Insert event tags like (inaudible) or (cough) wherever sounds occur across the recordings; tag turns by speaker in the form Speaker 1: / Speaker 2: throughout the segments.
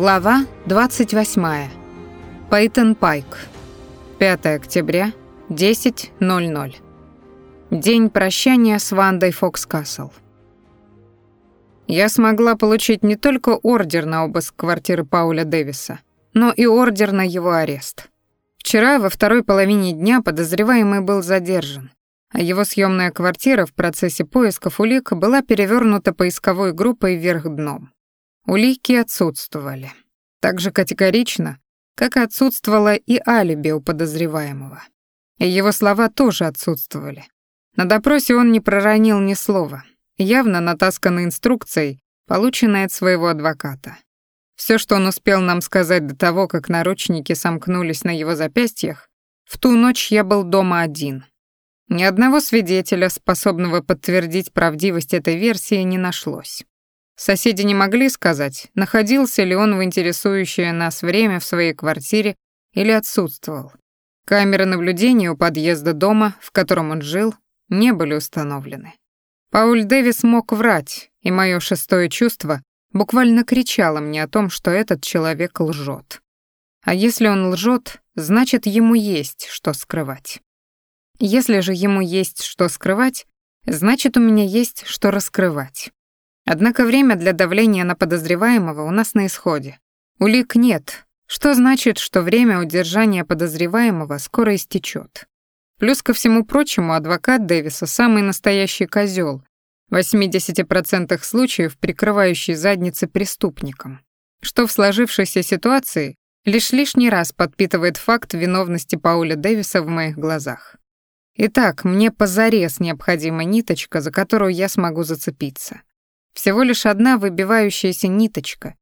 Speaker 1: Глава 28. Пейтон Пайк. 5 октября, 10.00. День прощания с Вандой Фокскасл. Я смогла получить не только ордер на обыск квартиры Пауля Дэвиса, но и ордер на его арест. Вчера во второй половине дня подозреваемый был задержан, а его съемная квартира в процессе поисков улик была перевернута поисковой группой вверх дном. Улики отсутствовали. Так же категорично, как и отсутствовало и алиби у подозреваемого. И его слова тоже отсутствовали. На допросе он не проронил ни слова, явно натасканной инструкцией, полученной от своего адвоката. Все, что он успел нам сказать до того, как наручники сомкнулись на его запястьях, в ту ночь я был дома один. Ни одного свидетеля, способного подтвердить правдивость этой версии, не нашлось. Соседи не могли сказать, находился ли он в интересующее нас время в своей квартире или отсутствовал. Камеры наблюдения у подъезда дома, в котором он жил, не были установлены. Пауль Дэвис мог врать, и мое шестое чувство буквально кричало мне о том, что этот человек лжет. А если он лжет, значит, ему есть что скрывать. Если же ему есть что скрывать, значит, у меня есть что раскрывать. Однако время для давления на подозреваемого у нас на исходе. Улик нет, что значит, что время удержания подозреваемого скоро истечет. Плюс ко всему прочему, адвокат Дэвиса самый настоящий козел, в 80% случаев прикрывающий задницы преступникам, что в сложившейся ситуации лишь лишний раз подпитывает факт виновности Пауля Дэвиса в моих глазах. Итак, мне позарез необходима ниточка, за которую я смогу зацепиться. Всего лишь одна выбивающаяся ниточка.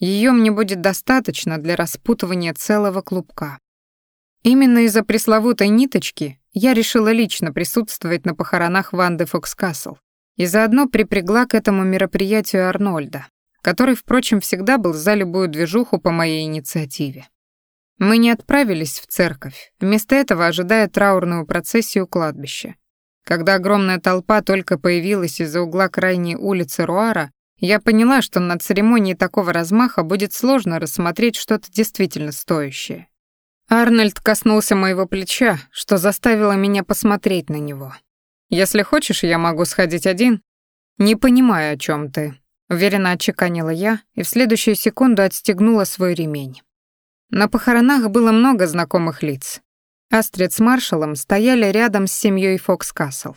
Speaker 1: Ее мне будет достаточно для распутывания целого клубка. Именно из-за пресловутой ниточки я решила лично присутствовать на похоронах Ванды Фокскасл и заодно припрягла к этому мероприятию Арнольда, который, впрочем, всегда был за любую движуху по моей инициативе. Мы не отправились в церковь, вместо этого ожидая траурную процессию кладбища. Когда огромная толпа только появилась из-за угла крайней улицы Руара, я поняла, что на церемонии такого размаха будет сложно рассмотреть что-то действительно стоящее. Арнольд коснулся моего плеча, что заставило меня посмотреть на него. «Если хочешь, я могу сходить один». «Не понимаю, о чем ты», — уверенно отчеканила я и в следующую секунду отстегнула свой ремень. На похоронах было много знакомых лиц. Астрид с маршалом стояли рядом с семьей Фокс-Касл.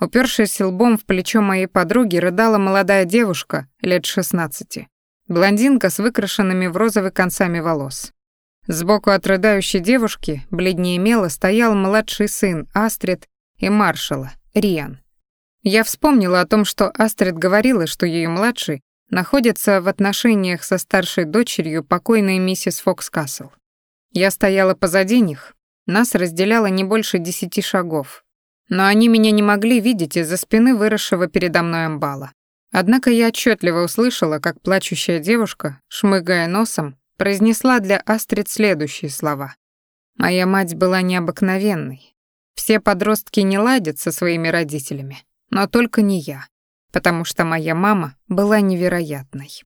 Speaker 1: Упершись лбом в плечо моей подруги, рыдала молодая девушка лет шестнадцати. Блондинка с выкрашенными в розовый концами волос. Сбоку от рыдающей девушки, бледнее мела, стоял младший сын Астрид и маршала, Риан. Я вспомнила о том, что Астрид говорила, что ее младший находится в отношениях со старшей дочерью покойной миссис Фокс-Касл. Я стояла позади них, нас разделяло не больше десяти шагов. Но они меня не могли видеть из-за спины выросшего передо мной амбала. Однако я отчетливо услышала, как плачущая девушка, шмыгая носом, произнесла для Астрид следующие слова. «Моя мать была необыкновенной. Все подростки не ладят со своими родителями, но только не я, потому что моя мама была невероятной».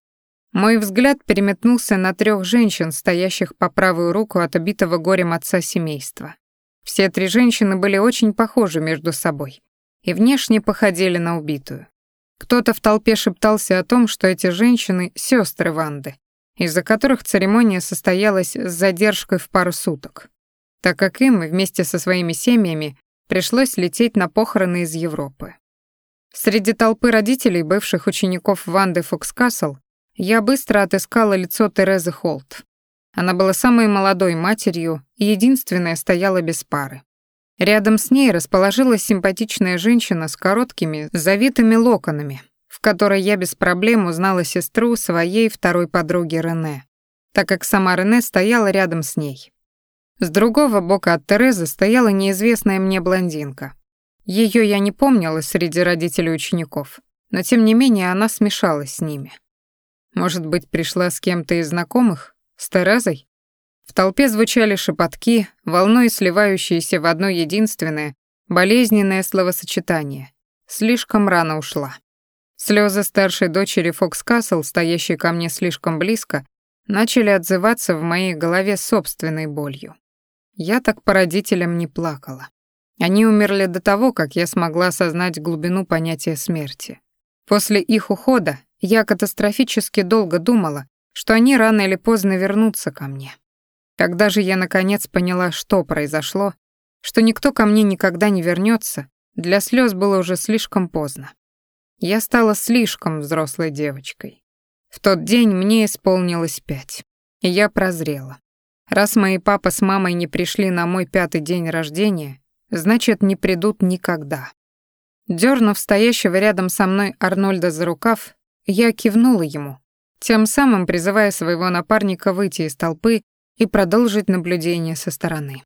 Speaker 1: Мой взгляд переметнулся на трех женщин, стоящих по правую руку от убитого горем отца семейства. Все три женщины были очень похожи между собой и внешне походили на убитую. Кто-то в толпе шептался о том, что эти женщины — сестры Ванды, из-за которых церемония состоялась с задержкой в пару суток, так как им вместе со своими семьями пришлось лететь на похороны из Европы. Среди толпы родителей бывших учеников Ванды Фокскасл я быстро отыскала лицо Терезы Холт. Она была самой молодой матерью и единственная стояла без пары. Рядом с ней расположилась симпатичная женщина с короткими, завитыми локонами, в которой я без проблем узнала сестру своей второй подруги Рене, так как сама Рене стояла рядом с ней. С другого бока от Терезы стояла неизвестная мне блондинка. Ее я не помнила среди родителей учеников, но тем не менее она смешалась с ними. Может быть, пришла с кем-то из знакомых? С Терезой? В толпе звучали шепотки, волной сливающиеся в одно единственное, болезненное словосочетание. Слишком рано ушла. Слезы старшей дочери Фокс Касл, стоящей ко мне слишком близко, начали отзываться в моей голове собственной болью. Я так по родителям не плакала. Они умерли до того, как я смогла осознать глубину понятия смерти. После их ухода я катастрофически долго думала, что они рано или поздно вернутся ко мне. Когда же я наконец поняла, что произошло, что никто ко мне никогда не вернется, для слез было уже слишком поздно. Я стала слишком взрослой девочкой. В тот день мне исполнилось пять, и я прозрела. Раз мои папа с мамой не пришли на мой пятый день рождения, значит, не придут никогда. Дёрнув стоящего рядом со мной Арнольда за рукав, я кивнула ему, тем самым призывая своего напарника выйти из толпы и продолжить наблюдение со стороны.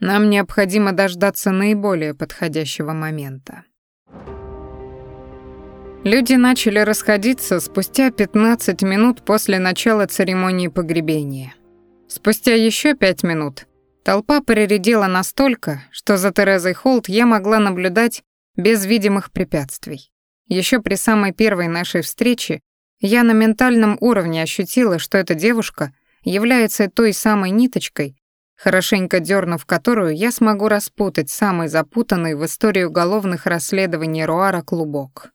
Speaker 1: Нам необходимо дождаться наиболее подходящего момента. Люди начали расходиться спустя 15 минут после начала церемонии погребения. Спустя еще пять минут толпа перередела настолько, что за Терезой Холт я могла наблюдать без видимых препятствий. Еще при самой первой нашей встрече я на ментальном уровне ощутила, что эта девушка является той самой ниточкой, хорошенько дернув которую я смогу распутать самый запутанный в истории уголовных расследований Руара клубок.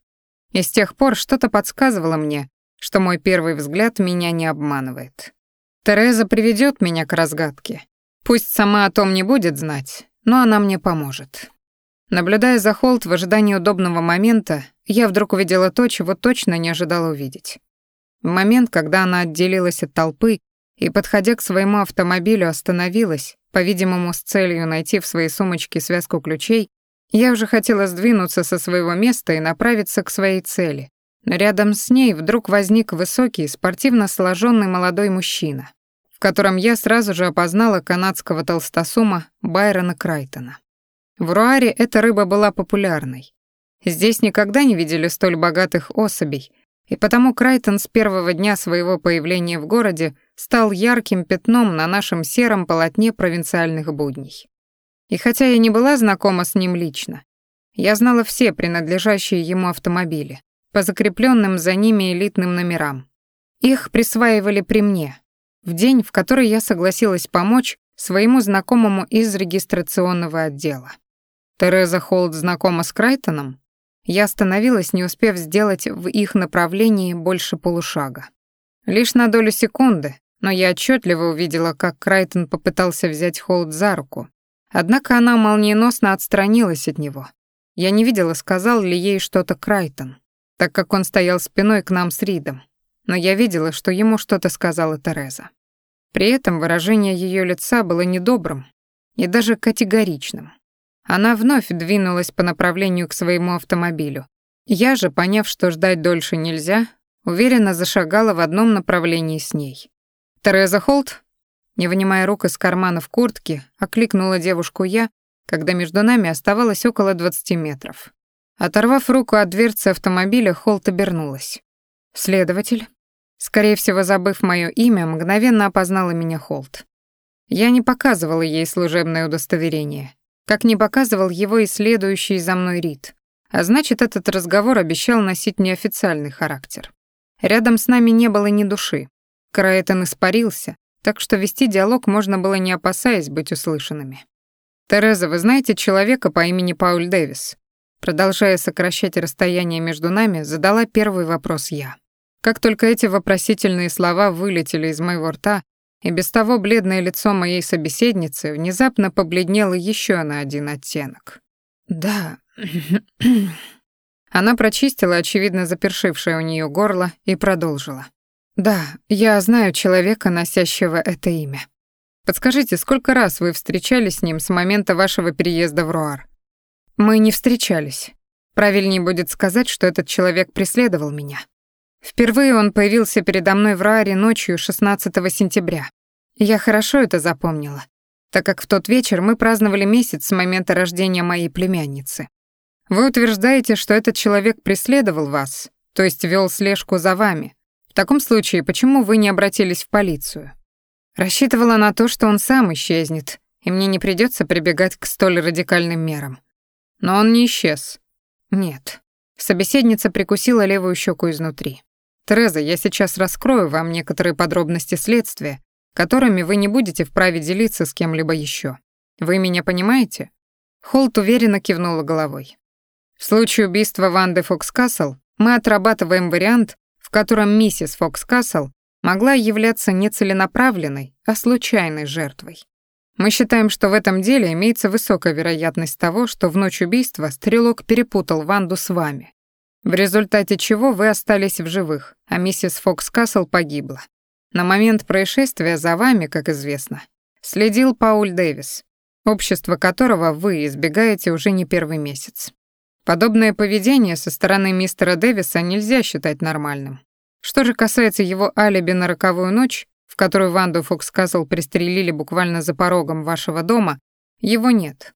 Speaker 1: И с тех пор что-то подсказывало мне, что мой первый взгляд меня не обманывает. Тереза приведет меня к разгадке. Пусть сама о том не будет знать, но она мне поможет. Наблюдая за Холт в ожидании удобного момента, я вдруг увидела то, чего точно не ожидала увидеть. В момент, когда она отделилась от толпы и, подходя к своему автомобилю, остановилась, по-видимому, с целью найти в своей сумочке связку ключей, я уже хотела сдвинуться со своего места и направиться к своей цели, но рядом с ней вдруг возник высокий, спортивно сложенный молодой мужчина, в котором я сразу же опознала канадского толстосума Байрона Крайтона. В Руаре эта рыба была популярной. Здесь никогда не видели столь богатых особей, и потому Крайтон с первого дня своего появления в городе стал ярким пятном на нашем сером полотне провинциальных будней. И хотя я не была знакома с ним лично, я знала все принадлежащие ему автомобили, по закрепленным за ними элитным номерам. Их присваивали при мне, в день, в который я согласилась помочь своему знакомому из регистрационного отдела. Тереза Холд знакома с Крайтоном? Я остановилась, не успев сделать в их направлении больше полушага. Лишь на долю секунды, но я отчетливо увидела, как Крайтон попытался взять Холд за руку, Однако она молниеносно отстранилась от него. Я не видела, сказал ли ей что-то Крайтон, так как он стоял спиной к нам с Ридом. Но я видела, что ему что-то сказала Тереза. При этом выражение ее лица было недобрым и даже категоричным. Она вновь двинулась по направлению к своему автомобилю. Я же, поняв, что ждать дольше нельзя, уверенно зашагала в одном направлении с ней. «Тереза Холт?» Не вынимая рук из карманов куртки, окликнула девушку я, когда между нами оставалось около 20 метров. Оторвав руку от дверцы автомобиля, Холт обернулась. Следователь, скорее всего, забыв моё имя, мгновенно опознала меня Холт. Я не показывала ей служебное удостоверение, как не показывал его и следующий за мной Рид. А значит, этот разговор обещал носить неофициальный характер. Рядом с нами не было ни души. Краэтон испарился, так что вести диалог можно было не опасаясь быть услышанными. «Тереза, вы знаете человека по имени Пауль Дэвис?» Продолжая сокращать расстояние между нами, задала первый вопрос я. Как только эти вопросительные слова вылетели из моего рта, и без того бледное лицо моей собеседницы внезапно побледнело еще на один оттенок. «Да...» (clears throat) Она прочистила, очевидно, запершившее у нее горло, и продолжила. Да, я знаю человека, носящего это имя. Подскажите, сколько раз вы встречались с ним с момента вашего переезда в Руар? Мы не встречались. Правильнее будет сказать, что этот человек преследовал меня. Впервые он появился передо мной в Руаре ночью 16 сентября. Я хорошо это запомнила, так как в тот вечер мы праздновали месяц с момента рождения моей племянницы. Вы утверждаете, что этот человек преследовал вас, то есть вел слежку за вами, в таком случае, почему вы не обратились в полицию? Рассчитывала на то, что он сам исчезнет, и мне не придется прибегать к столь радикальным мерам. Но он не исчез. Нет. Собеседница прикусила левую щеку изнутри. Тереза, я сейчас раскрою вам некоторые подробности следствия, которыми вы не будете вправе делиться с кем-либо еще. Вы меня понимаете?» Холт уверенно кивнула головой. В случае убийства Ванды Фокскасл мы отрабатываем вариант, в котором миссис Фокскасл могла являться не целенаправленной, а случайной жертвой. Мы считаем, что в этом деле имеется высокая вероятность того, что в ночь убийства стрелок перепутал Ванду с вами, в результате чего вы остались в живых, а миссис Фокскасл погибла. На момент происшествия за вами, как известно, следил Пауль Дэвис, общество которого вы избегаете уже не первый месяц. Подобное поведение со стороны мистера Дэвиса нельзя считать нормальным. Что же касается его алиби на роковую ночь, в которую Ванду Фокскасл пристрелили буквально за порогом вашего дома, его нет.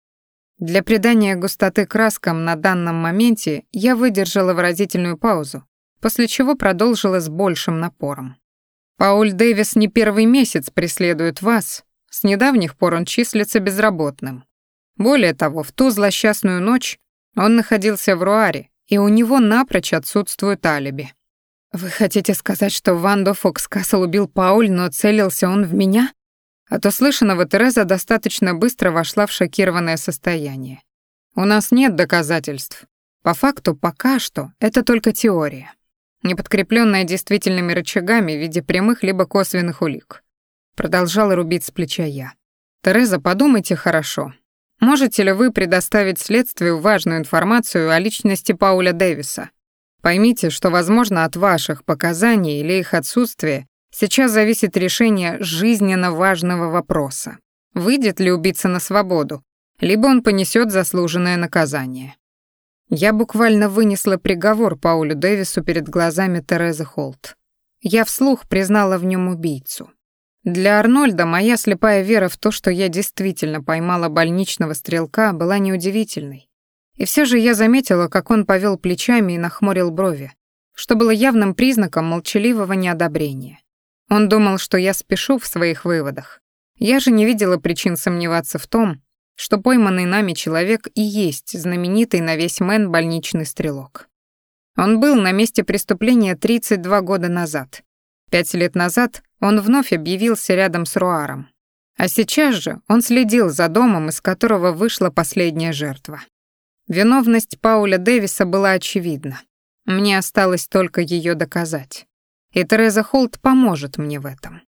Speaker 1: Для придания густоты краскам на данном моменте я выдержала выразительную паузу, после чего продолжила с большим напором. Пауль Дэвис не первый месяц преследует вас, с недавних пор он числится безработным. Более того, в ту злосчастную ночь он находился в Руаре, и у него напрочь отсутствует алиби. «Вы хотите сказать, что Вандо Фокскасл убил Пауль, но целился он в меня?» От услышанного Тереза достаточно быстро вошла в шокированное состояние. «У нас нет доказательств. По факту, пока что, это только теория, не подкрепленная действительными рычагами в виде прямых либо косвенных улик». Продолжала рубить с плеча я. «Тереза, подумайте хорошо. Можете ли вы предоставить следствию важную информацию о личности Пауля Дэвиса, Поймите, что, возможно, от ваших показаний или их отсутствия сейчас зависит решение жизненно важного вопроса. Выйдет ли убийца на свободу, либо он понесет заслуженное наказание. Я буквально вынесла приговор Паулю Дэвису перед глазами Терезы Холт. Я вслух признала в нем убийцу. Для Арнольда моя слепая вера в то, что я действительно поймала больничного стрелка, была неудивительной. И все же я заметила, как он повел плечами и нахмурил брови, что было явным признаком молчаливого неодобрения. Он думал, что я спешу в своих выводах. Я же не видела причин сомневаться в том, что пойманный нами человек и есть знаменитый на весь Мэн больничный стрелок. Он был на месте преступления 32 года назад. Пять лет назад он вновь объявился рядом с Руаром. А сейчас же он следил за домом, из которого вышла последняя жертва. Виновность Пауля Дэвиса была очевидна. Мне осталось только ее доказать. И Тереза Холт поможет мне в этом.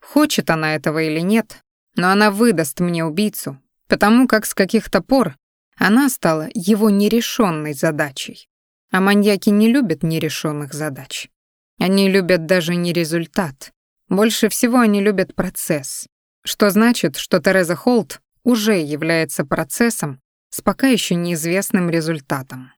Speaker 1: Хочет она этого или нет, но она выдаст мне убийцу, потому как с каких-то пор она стала его нерешенной задачей. А маньяки не любят нерешенных задач. Они любят даже не результат. Больше всего они любят процесс. Что значит, что Тереза Холт уже является процессом, с пока еще неизвестным результатом.